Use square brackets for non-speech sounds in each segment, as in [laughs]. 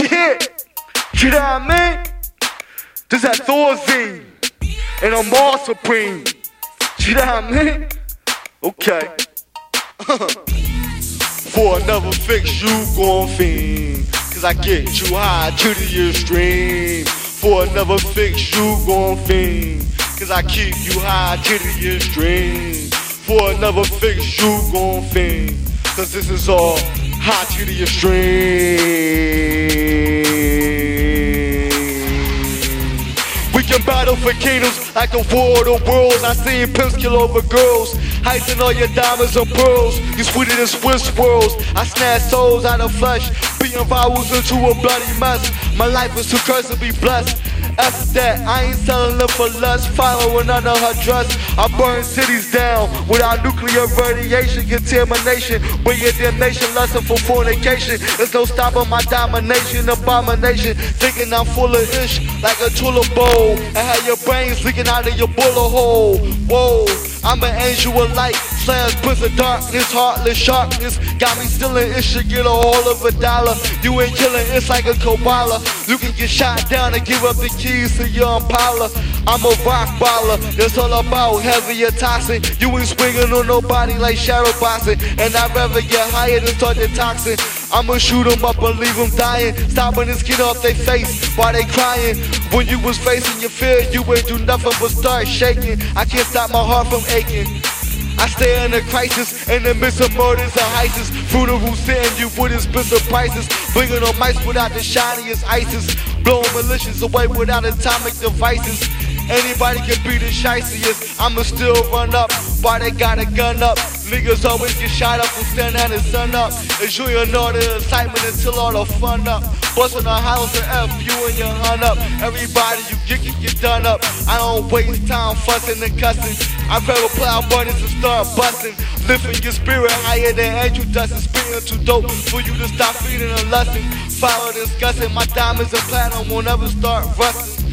Yeah, you know what I mean? This that Thorazine, and I'm all supreme. You know what I mean? Okay. [laughs] For another fix, you gon' fiend. Cause I get you high to the extreme. For another fix, you gon' fiend. Cause I keep you high to the extreme. For another fix, you gon' fiend. Cause this is all high to the extreme. We can battle for kingdoms like a war of the worlds. I seen pimps kill over girls. Heisting all your diamonds and pearls. You sweeter than Swiss swirls. I snatch souls out of flesh. Beating vowels into a bloody mess. My life was too cursed to be blessed. F that, I ain't selling them for lust, following under her dress. I burn cities down without nuclear radiation, contamination. Bring your damnation, lesson for fornication. There's no stopping my domination, abomination. Thinking I'm full of ish, like a tulip bowl. And have your brains leaking out of your bullet hole. Whoa, I'm an angel of light. Prince of darkness, heartless sharpness. Got me stealing it should get a hold of a dollar. You ain't killing, it's like a Kabbalah. You can get shot down and give up the keys to your Impala. I'm a rock baller, it's all about heavy and toxin. You ain't swinging on nobody like shadow boxing. And I'd rather get higher than start the toxin. I'ma shoot 'em up and leave leave 'em dying. Stopping the skin off their face while they crying. When you was facing your fear, you ain't do nothing but start shaking. I can't stop my heart from aching. I stay in a crisis in the midst of murders and heists. Funerals sitting you with expensive prices. Bringing on mice without the shiniest ices. Blowing militias away without atomic devices. Anybody can be the shiestiest. I'ma still run up Why they got a gun up. Niggas always get shot up and stand out and sun up. Enjoying all the excitement until all the fun up. Busting a house and F you and your hunt up. Everybody you get can get done up. I don't waste time fussin' and cussing. I'd rather plow buttons and start bustin'. Lifting your spirit higher than angel dust and spitting too dope for you to stop feeding a lesson. Follow discussing my diamonds and platinum will never start rusting.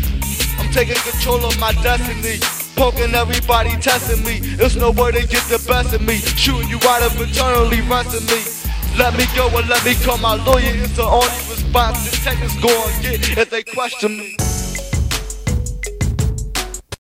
Taking control of my destiny. Poking everybody, testing me. There's no way to get the best of me. Shooting you out of eternally resting me. Let me go and let me call my lawyer. It's the only response detectives go and get if they question me.